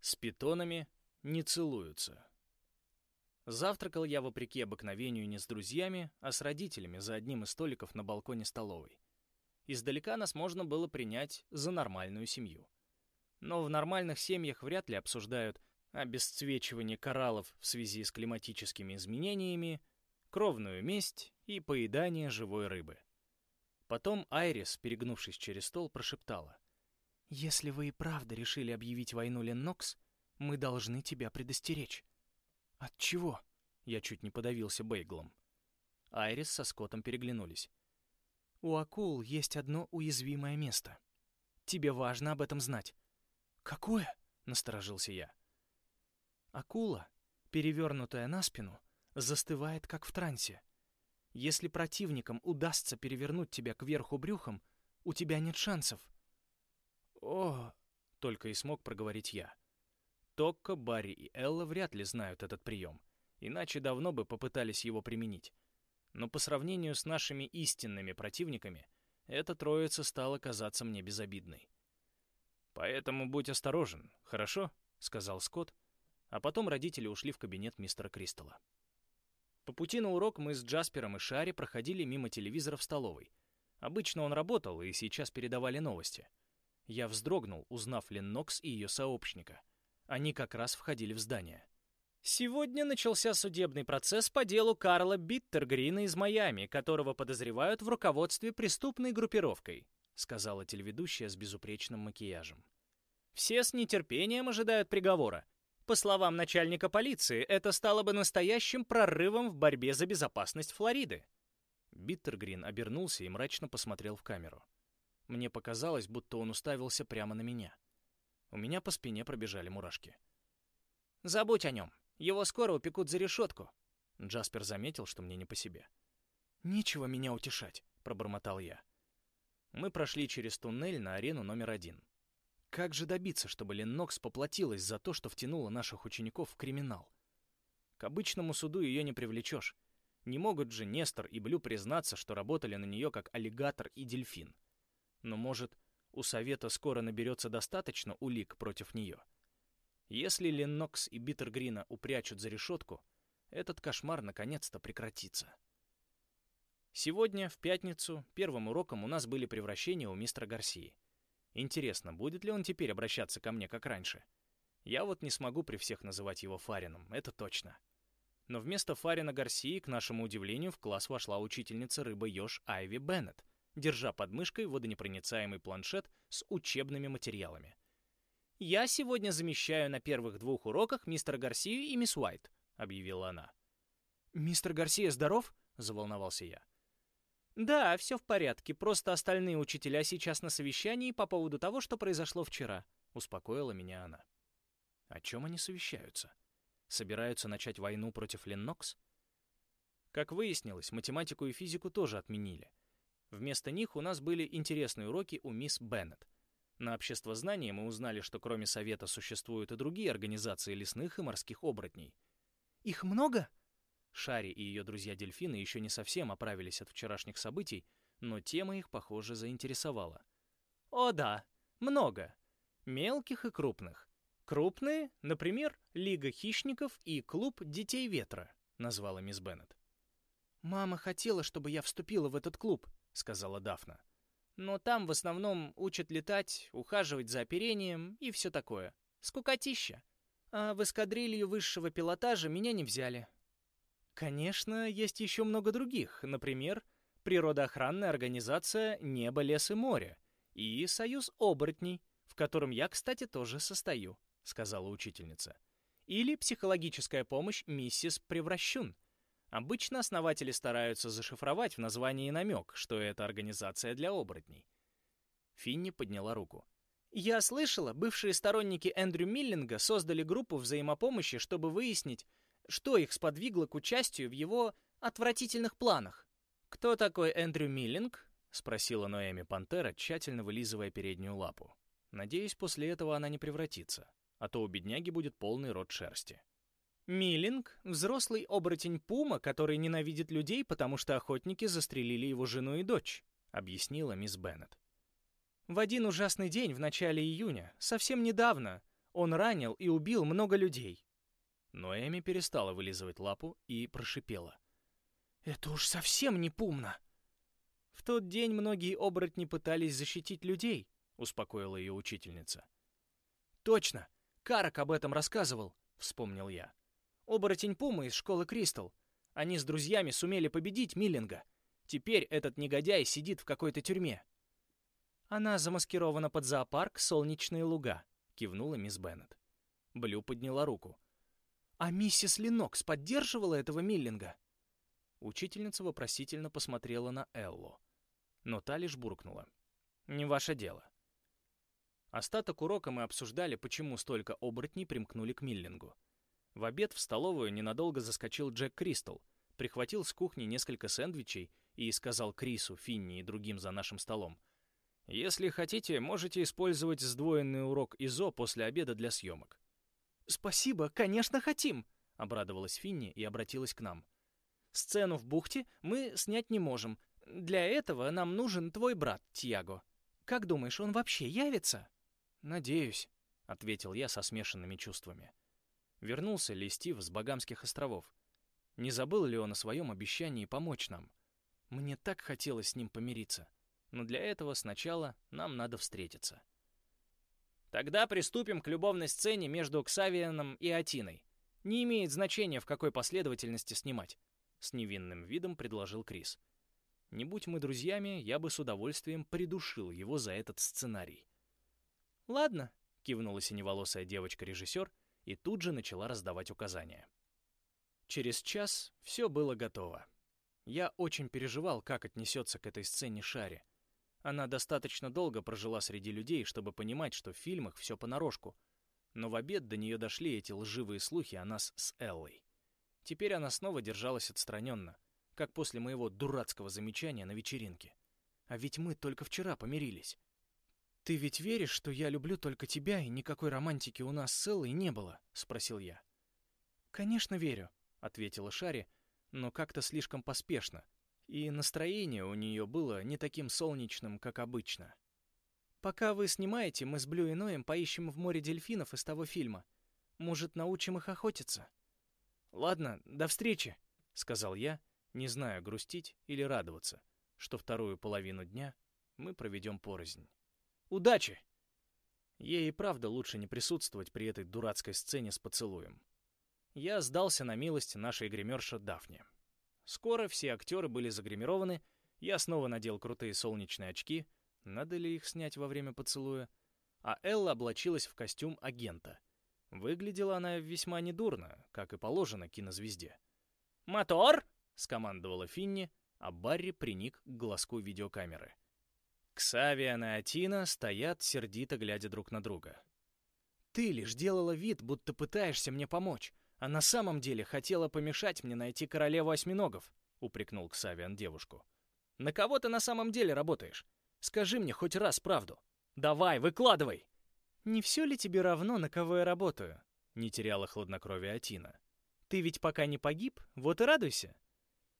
С питонами не целуются. Завтракал я, вопреки обыкновению, не с друзьями, а с родителями за одним из столиков на балконе столовой. Издалека нас можно было принять за нормальную семью. Но в нормальных семьях вряд ли обсуждают обесцвечивание кораллов в связи с климатическими изменениями, кровную месть и поедание живой рыбы. Потом Айрис, перегнувшись через стол, прошептала. «Если вы и правда решили объявить войну Леннокс, мы должны тебя предостеречь». «От чего?» Я чуть не подавился бейглом. Айрис со Скоттом переглянулись. «У акул есть одно уязвимое место. Тебе важно об этом знать». «Какое?» — насторожился я. Акула, перевернутая на спину, застывает, как в трансе. Если противникам удастся перевернуть тебя кверху брюхом, у тебя нет шансов. «О!» — только и смог проговорить я. Токко, Барри и Элла вряд ли знают этот прием, иначе давно бы попытались его применить. Но по сравнению с нашими истинными противниками, эта троица стала казаться мне безобидной. «Поэтому будь осторожен, хорошо?» — сказал Скотт, а потом родители ушли в кабинет мистера Кристалла. По пути на урок мы с Джаспером и Шари проходили мимо телевизора в столовой. Обычно он работал, и сейчас передавали новости. Я вздрогнул, узнав Леннокс и ее сообщника. Они как раз входили в здание. Сегодня начался судебный процесс по делу Карла Биттергрина из Майами, которого подозревают в руководстве преступной группировкой, сказала телеведущая с безупречным макияжем. Все с нетерпением ожидают приговора. По словам начальника полиции, это стало бы настоящим прорывом в борьбе за безопасность Флориды. Биттергрин обернулся и мрачно посмотрел в камеру. Мне показалось, будто он уставился прямо на меня. У меня по спине пробежали мурашки. «Забудь о нем. Его скоро упекут за решетку». Джаспер заметил, что мне не по себе. «Нечего меня утешать», — пробормотал я. Мы прошли через туннель на арену номер один. Как же добиться, чтобы Леннокс поплатилась за то, что втянула наших учеников в криминал? К обычному суду ее не привлечешь. Не могут же Нестор и Блю признаться, что работали на нее как аллигатор и дельфин. Но, может, у Совета скоро наберется достаточно улик против нее? Если Леннокс и Биттергрина упрячут за решетку, этот кошмар наконец-то прекратится. Сегодня, в пятницу, первым уроком у нас были превращения у мистера Гарсии. Интересно, будет ли он теперь обращаться ко мне, как раньше? Я вот не смогу при всех называть его Фарином, это точно. Но вместо Фарина Гарсии, к нашему удивлению, в класс вошла учительница рыба-еж Айви Беннет, держа под мышкой водонепроницаемый планшет с учебными материалами. «Я сегодня замещаю на первых двух уроках мистера Гарсию и мисс Уайт», — объявила она. «Мистер Гарсия здоров?» — заволновался я. «Да, все в порядке, просто остальные учителя сейчас на совещании по поводу того, что произошло вчера», — успокоила меня она. О чем они совещаются? Собираются начать войну против Леннокс? Как выяснилось, математику и физику тоже отменили. Вместо них у нас были интересные уроки у мисс Беннет. На обществознании мы узнали, что кроме Совета существуют и другие организации лесных и морских оборотней. «Их много?» Шари и ее друзья-дельфины еще не совсем оправились от вчерашних событий, но тема их, похоже, заинтересовала. «О да, много. Мелких и крупных. Крупные, например, Лига хищников и Клуб детей ветра», — назвала мисс Беннет. «Мама хотела, чтобы я вступила в этот клуб», — сказала Дафна. «Но там в основном учат летать, ухаживать за оперением и все такое. Скукотища. А в эскадрилью высшего пилотажа меня не взяли. Конечно, есть еще много других, например, природоохранная организация «Небо, лес и море» и Союз оборотней, в котором я, кстати, тоже состою, сказала учительница. Или психологическая помощь миссис Превращун. Обычно основатели стараются зашифровать в названии намек, что это организация для оборотней. Финни подняла руку. «Я слышала, бывшие сторонники Эндрю Миллинга создали группу взаимопомощи, чтобы выяснить, что их сподвигло к участию в его отвратительных планах. «Кто такой Эндрю Миллинг?» — спросила Ноэми Пантера, тщательно вылизывая переднюю лапу. Надеюсь, после этого она не превратится, а то у бедняги будет полный рот шерсти. Миллинг — взрослый оборотень Пума, который ненавидит людей, потому что охотники застрелили его жену и дочь, — объяснила мисс Беннет. В один ужасный день в начале июня, совсем недавно, Он ранил и убил много людей». Но Эми перестала вылизывать лапу и прошипела. «Это уж совсем не пумно!» «В тот день многие оборотни пытались защитить людей», — успокоила ее учительница. «Точно! Карак об этом рассказывал», — вспомнил я. «Оборотень Пума из школы Кристал. Они с друзьями сумели победить Миллинга. Теперь этот негодяй сидит в какой-то тюрьме». «Она замаскирована под зоопарк «Солнечные луга», — кивнула мисс Беннет. Блю подняла руку. «А миссис Ленокс поддерживала этого Миллинга?» Учительница вопросительно посмотрела на Эллу. Но та лишь буркнула. «Не ваше дело». Остаток урока мы обсуждали, почему столько оборотней примкнули к Миллингу. В обед в столовую ненадолго заскочил Джек Кристал, прихватил с кухни несколько сэндвичей и сказал Крису, Финни и другим за нашим столом. «Если хотите, можете использовать сдвоенный урок ИЗО после обеда для съемок». «Спасибо, конечно, хотим!» — обрадовалась Финни и обратилась к нам. Сцену в бухте мы снять не можем. Для этого нам нужен твой брат, Тьяго. Как думаешь, он вообще явится?» «Надеюсь», — ответил я со смешанными чувствами. Вернулся ли Стив с Багамских островов? Не забыл ли он о своем обещании помочь нам? Мне так хотелось с ним помириться. Но для этого сначала нам надо встретиться. Тогда приступим к любовной сцене между Ксавианом и Атиной. Не имеет значения, в какой последовательности снимать. С невинным видом предложил Крис. Не будь мы друзьями, я бы с удовольствием придушил его за этот сценарий. «Ладно», — кивнула синеволосая девочка-режиссер и тут же начала раздавать указания. Через час все было готово. Я очень переживал, как отнесется к этой сцене Шари. Она достаточно долго прожила среди людей, чтобы понимать, что в фильмах все понарошку. Но в обед до нее дошли эти лживые слухи о нас с Эллой. Теперь она снова держалась отстраненно, как после моего дурацкого замечания на вечеринке. А ведь мы только вчера помирились. «Ты ведь веришь, что я люблю только тебя, и никакой романтики у нас с Эллой не было?» — спросил я. «Конечно верю», — ответила Шари, но как-то слишком поспешно, и настроение у нее было не таким солнечным, как обычно. «Пока вы снимаете, мы с Блю и Ноем поищем в море дельфинов из того фильма. Может, научим их охотиться?» «Ладно, до встречи», — сказал я, не зная, грустить или радоваться, что вторую половину дня мы проведем порознь. «Удачи!» Ей и правда лучше не присутствовать при этой дурацкой сцене с поцелуем. Я сдался на милость нашей гримерши Дафне. Скоро все актеры были загримированы, я снова надел крутые солнечные очки, надо ли их снять во время поцелуя, а Элла облачилась в костюм агента — Выглядела она весьма недурно, как и положено кинозвезде. «Мотор!» — скомандовала Финни, а Барри приник к глазку видеокамеры. Ксавиан и Атина стоят, сердито глядя друг на друга. «Ты лишь делала вид, будто пытаешься мне помочь, а на самом деле хотела помешать мне найти королеву осьминогов», — упрекнул Ксавиан девушку. «На кого ты на самом деле работаешь? Скажи мне хоть раз правду. Давай, выкладывай!» «Не все ли тебе равно, на кого я работаю?» — не теряла хладнокровия Атина. «Ты ведь пока не погиб, вот и радуйся».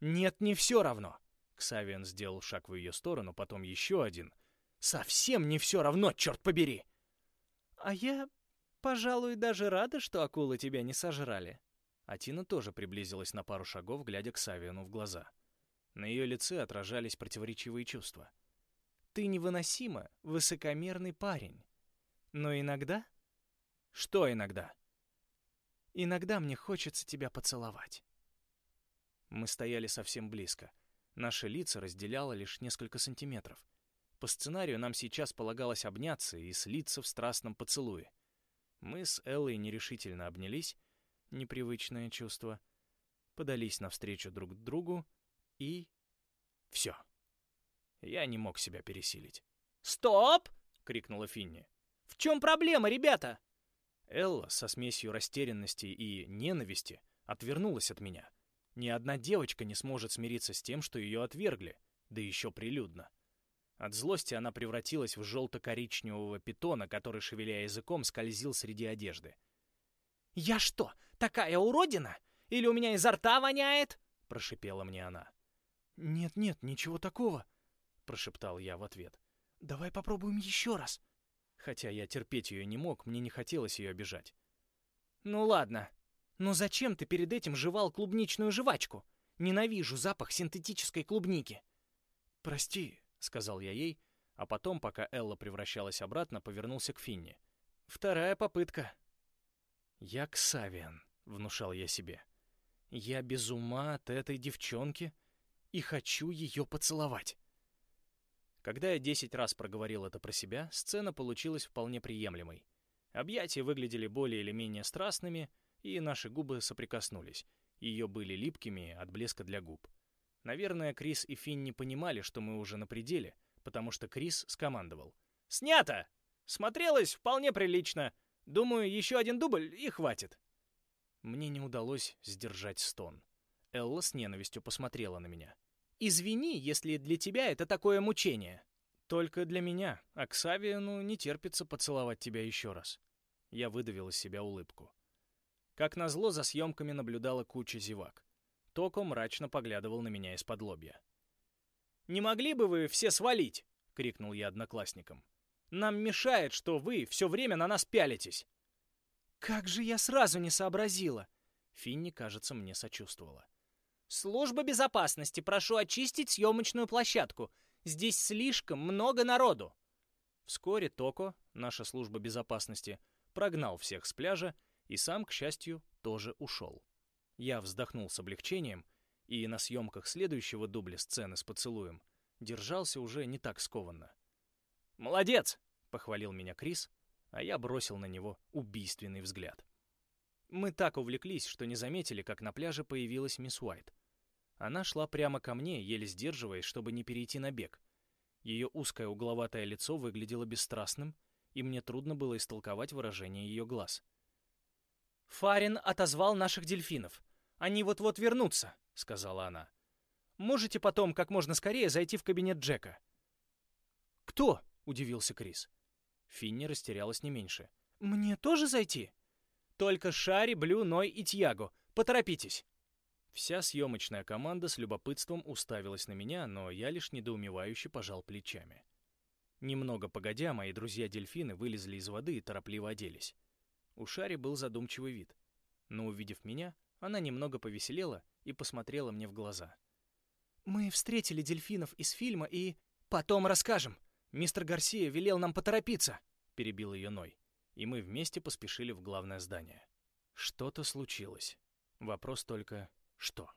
«Нет, не все равно!» Ксавиан сделал шаг в ее сторону, потом еще один. «Совсем не все равно, черт побери!» «А я, пожалуй, даже рада, что акулы тебя не сожрали». Атина тоже приблизилась на пару шагов, глядя к Савиану в глаза. На ее лице отражались противоречивые чувства. «Ты невыносимо высокомерный парень. Но иногда... Что иногда? Иногда мне хочется тебя поцеловать. Мы стояли совсем близко. Наши лица разделяло лишь несколько сантиметров. По сценарию нам сейчас полагалось обняться и слиться в страстном поцелуе. Мы с Эллой нерешительно обнялись, непривычное чувство, подались навстречу друг другу и... Все. Я не мог себя пересилить. «Стоп!» — крикнула Финни. В чем проблема, ребята?» Элла со смесью растерянности и ненависти отвернулась от меня. Ни одна девочка не сможет смириться с тем, что ее отвергли, да еще прилюдно. От злости она превратилась в желто-коричневого питона, который, шевеля языком, скользил среди одежды. «Я что, такая уродина? Или у меня изо рта воняет?» — прошипела мне она. «Нет-нет, ничего такого», — прошептал я в ответ. «Давай попробуем еще раз». Хотя я терпеть ее не мог, мне не хотелось ее обижать. «Ну ладно. Но зачем ты перед этим жевал клубничную жвачку? Ненавижу запах синтетической клубники». «Прости», — сказал я ей, а потом, пока Элла превращалась обратно, повернулся к Финни. «Вторая попытка». «Я Ксавиан», — внушал я себе. «Я без ума от этой девчонки и хочу ее поцеловать». Когда я десять раз проговорил это про себя, сцена получилась вполне приемлемой. Объятия выглядели более или менее страстными, и наши губы соприкоснулись. Ее были липкими от блеска для губ. Наверное, Крис и Финн не понимали, что мы уже на пределе, потому что Крис скомандовал. «Снято! Смотрелось вполне прилично. Думаю, еще один дубль и хватит». Мне не удалось сдержать стон. Элла с ненавистью посмотрела на меня. «Извини, если для тебя это такое мучение». «Только для меня. Оксавиану не терпится поцеловать тебя еще раз». Я выдавил из себя улыбку. Как назло, за съемками наблюдала куча зевак. Токо мрачно поглядывал на меня из-под лобья. «Не могли бы вы все свалить?» — крикнул я одноклассникам. «Нам мешает, что вы все время на нас пялитесь». «Как же я сразу не сообразила!» Финни, кажется, мне сочувствовала. «Служба безопасности, прошу очистить съемочную площадку. Здесь слишком много народу». Вскоре Токо, наша служба безопасности, прогнал всех с пляжа и сам, к счастью, тоже ушел. Я вздохнул с облегчением и на съемках следующего дубля сцены с поцелуем держался уже не так скованно. «Молодец!» — похвалил меня Крис, а я бросил на него убийственный взгляд. Мы так увлеклись, что не заметили, как на пляже появилась мисс Уайт. Она шла прямо ко мне, еле сдерживаясь, чтобы не перейти на бег. Ее узкое угловатое лицо выглядело бесстрастным, и мне трудно было истолковать выражение ее глаз. «Фарин отозвал наших дельфинов. Они вот-вот вернутся», — сказала она. «Можете потом как можно скорее зайти в кабинет Джека?» «Кто?» — удивился Крис. Финни растерялась не меньше. «Мне тоже зайти?» «Только Шари, Блю, Ной и Тьяго. Поторопитесь!» Вся съемочная команда с любопытством уставилась на меня, но я лишь недоумевающе пожал плечами. Немного погодя, мои друзья-дельфины вылезли из воды и торопливо оделись. У Шари был задумчивый вид. Но, увидев меня, она немного повеселела и посмотрела мне в глаза. «Мы встретили дельфинов из фильма и...» «Потом расскажем. Мистер Гарсия велел нам поторопиться», — перебил ее Ной. И мы вместе поспешили в главное здание. Что-то случилось. Вопрос только, что?